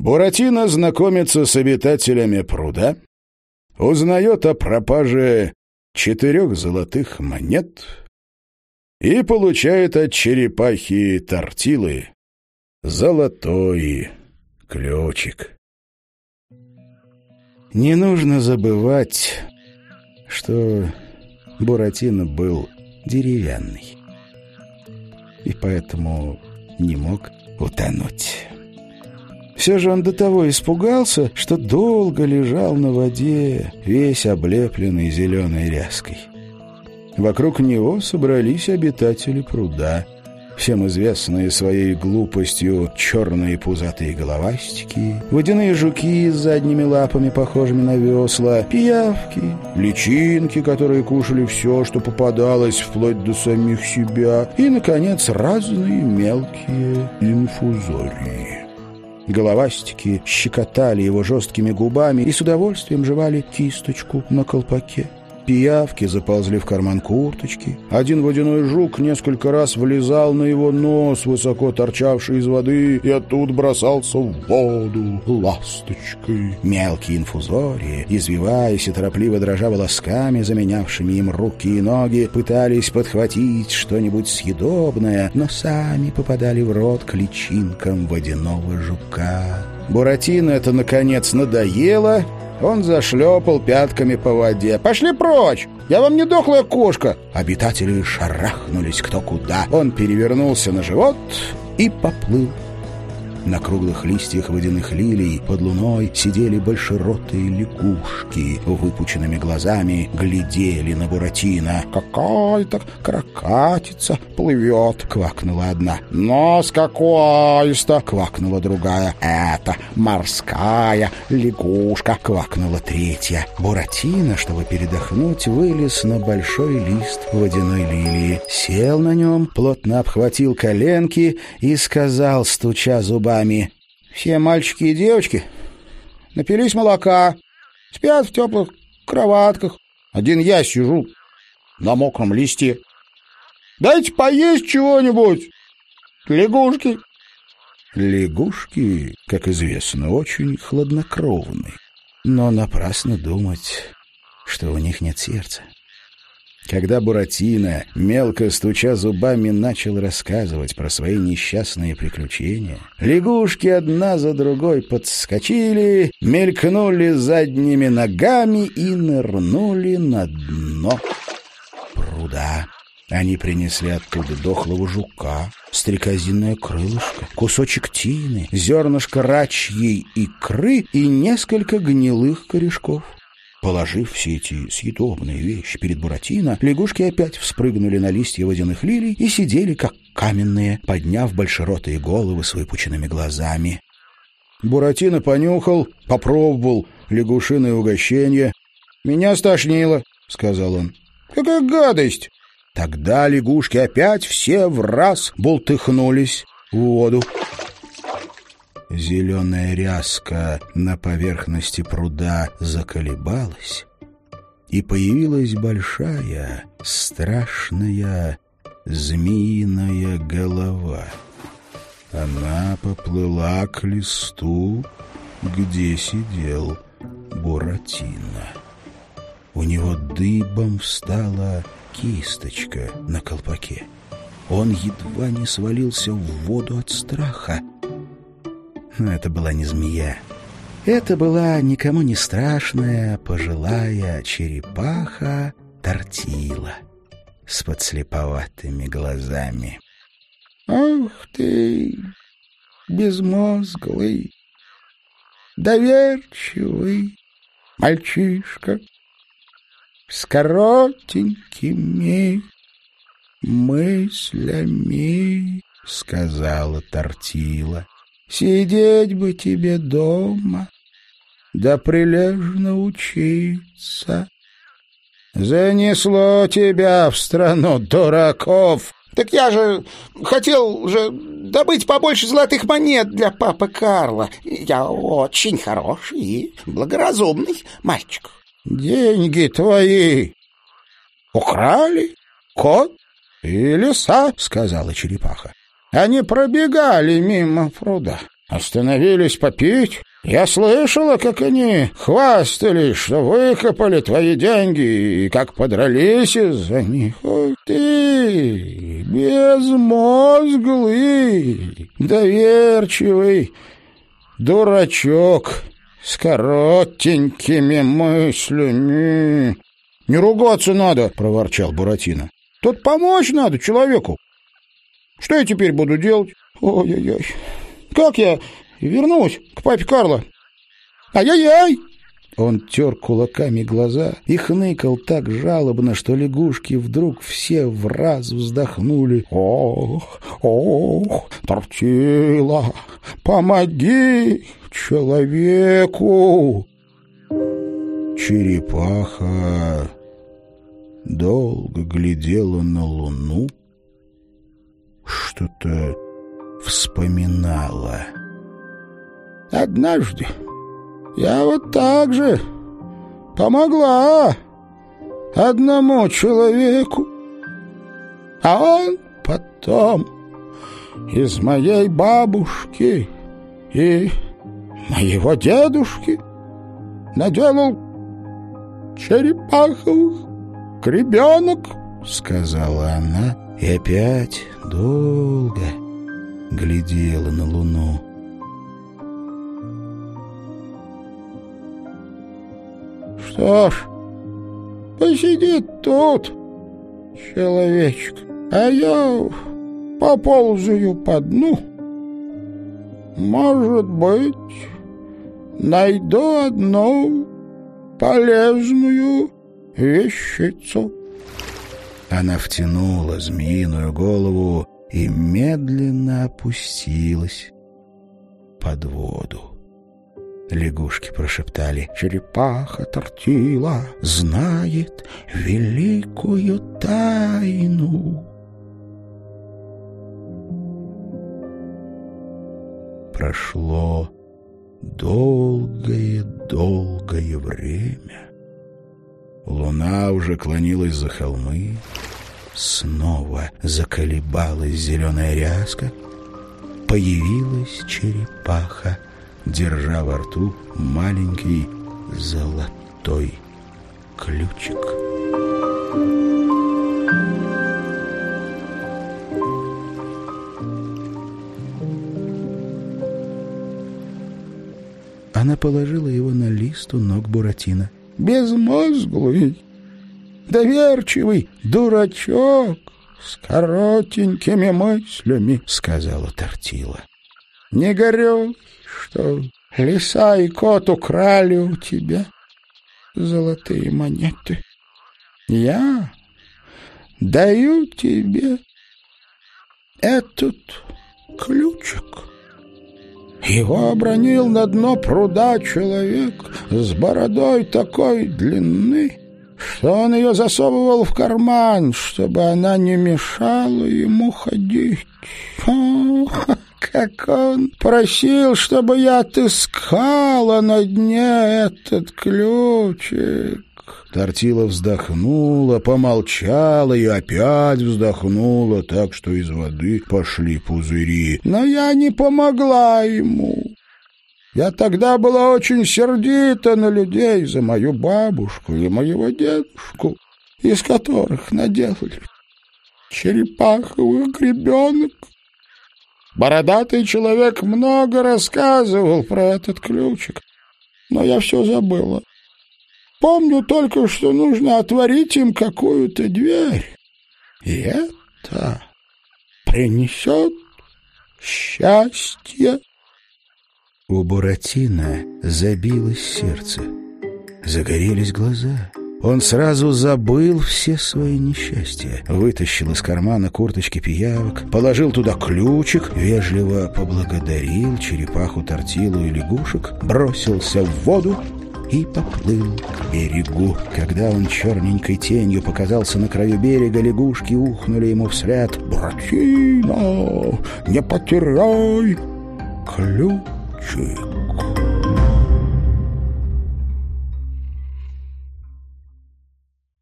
Буратино знакомится с обитателями пруда, узнает о пропаже четырех золотых монет и получает от черепахи тортилы золотой ключик. Не нужно забывать, что Буратино был деревянный и поэтому не мог утонуть. Все же он до того испугался, что долго лежал на воде, весь облепленный зеленой ряской. Вокруг него собрались обитатели пруда — всем известные своей глупостью черные пузатые головастики, водяные жуки с задними лапами, похожими на весла, пиявки, личинки, которые кушали все, что попадалось, вплоть до самих себя, и, наконец, разные мелкие инфузории. Головастики щекотали его жесткими губами и с удовольствием жевали кисточку на колпаке. Пиявки заползли в карман курточки. Один водяной жук несколько раз влезал на его нос, высоко торчавший из воды, и оттуда бросался в воду ласточкой. Мелкие инфузории, извиваясь и торопливо дрожа волосками, заменявшими им руки и ноги, пытались подхватить что-нибудь съедобное, но сами попадали в рот к личинкам водяного жука. Буратино это, наконец, надоело, он зашлепал пятками по воде. «Пошли прочь! Я вам не дохлая кошка!» Обитатели шарахнулись кто куда. Он перевернулся на живот и поплыл на круглых листьях водяных лилий под луной сидели большеротые лягушки. Выпученными глазами глядели на Буратино. «Какая-то крокатица плывет!» — квакнула одна. «Нос какой-то!» — квакнула другая. «Это морская лягушка!» — квакнула третья. Буратино, чтобы передохнуть, вылез на большой лист водяной лилии. Сел на нем, плотно обхватил коленки и сказал, стуча зубами, зубами. Все мальчики и девочки напились молока, спят в теплых кроватках. Один я сижу на мокром листе. Дайте поесть чего-нибудь, лягушки. Лягушки, как известно, очень хладнокровны. Но напрасно думать, что у них нет сердца. Когда Буратино, мелко стуча зубами, начал рассказывать про свои несчастные приключения, лягушки одна за другой подскочили, мелькнули задними ногами и нырнули на дно пруда. Они принесли оттуда дохлого жука, стрекозиное крылышко, кусочек тины, зернышко рачьей икры и несколько гнилых корешков. Положив все эти съедобные вещи перед Буратино, лягушки опять вспрыгнули на листья водяных лилий и сидели, как каменные, подняв большеротые головы с выпученными глазами. Буратино понюхал, попробовал лягушиное угощение. «Меня стошнило», — сказал он. «Какая гадость!» Тогда лягушки опять все в раз бултыхнулись в воду. Зеленая ряска на поверхности пруда заколебалась, и появилась большая, страшная змеиная голова. Она поплыла к листу, где сидел Буратино. У него дыбом встала кисточка на колпаке. Он едва не свалился в воду от страха. Но это была не змея. Это была никому не страшная пожилая черепаха Тортила с подслеповатыми глазами. «Ах ты, безмозглый, доверчивый мальчишка с коротенькими мыслями», — сказала Тортила. Сидеть бы тебе дома, да прилежно учиться. Занесло тебя в страну дураков. Так я же хотел же добыть побольше золотых монет для папы Карла. Я очень хороший и благоразумный мальчик. Деньги твои украли кот и лиса, сказала черепаха. Они пробегали мимо пруда. остановились попить. Я слышала, как они хвастались, что выкопали твои деньги и как подрались из-за них. Ой ты, безмозглый, доверчивый дурачок с коротенькими мыслями. «Не ругаться надо!» — проворчал Буратино. «Тут помочь надо человеку. Что я теперь буду делать? Ой-ой-ой. Как я вернусь к папе Карло? Ай-яй-яй!» Он тер кулаками глаза и хныкал так жалобно, что лягушки вдруг все в раз вздохнули. «Ох, ох, Тортила, помоги человеку!» Черепаха долго глядела на луну, что-то вспоминала. «Однажды я вот так же помогла одному человеку, а он потом из моей бабушки и моего дедушки наделал черепаховых ребенок, — сказала она и опять долго глядела на луну. Что ж, посидит тут человечек, а я поползаю по дну. Может быть, найду одну полезную вещицу. Она втянула змеиную голову и медленно опустилась под воду. Лягушки прошептали «Черепаха тортила знает великую тайну». Прошло долгое-долгое время. Луна уже клонилась за холмы. Снова заколебалась зеленая ряска. Появилась черепаха, держа во рту маленький золотой ключик. Она положила его на лист у ног Буратино безмозглый, доверчивый дурачок с коротенькими мыслями, — сказала Тортила. — Не горюй, что лиса и кот украли у тебя золотые монеты. Я даю тебе этот ключик. Его обронил на дно пруда человек с бородой такой длины, что он ее засовывал в карман, чтобы она не мешала ему ходить. О, как он просил, чтобы я отыскала на дне этот ключик. Тортила вздохнула, помолчала и опять вздохнула, так что из воды пошли пузыри. Но я не помогла ему. Я тогда была очень сердита на людей за мою бабушку и моего дедушку, из которых наделали черепаховых гребенок. Бородатый человек много рассказывал про этот ключик, но я все забыла. Помню только, что нужно отворить им какую-то дверь. И это принесет счастье. У Буратино забилось сердце, загорелись глаза. Он сразу забыл все свои несчастья. Вытащил из кармана курточки пиявок, положил туда ключик, вежливо поблагодарил черепаху, тортилу и лягушек, бросился в воду и поплыл к берегу. Когда он черненькой тенью показался на краю берега, лягушки ухнули ему вслед. «Братина, не потеряй ключик!»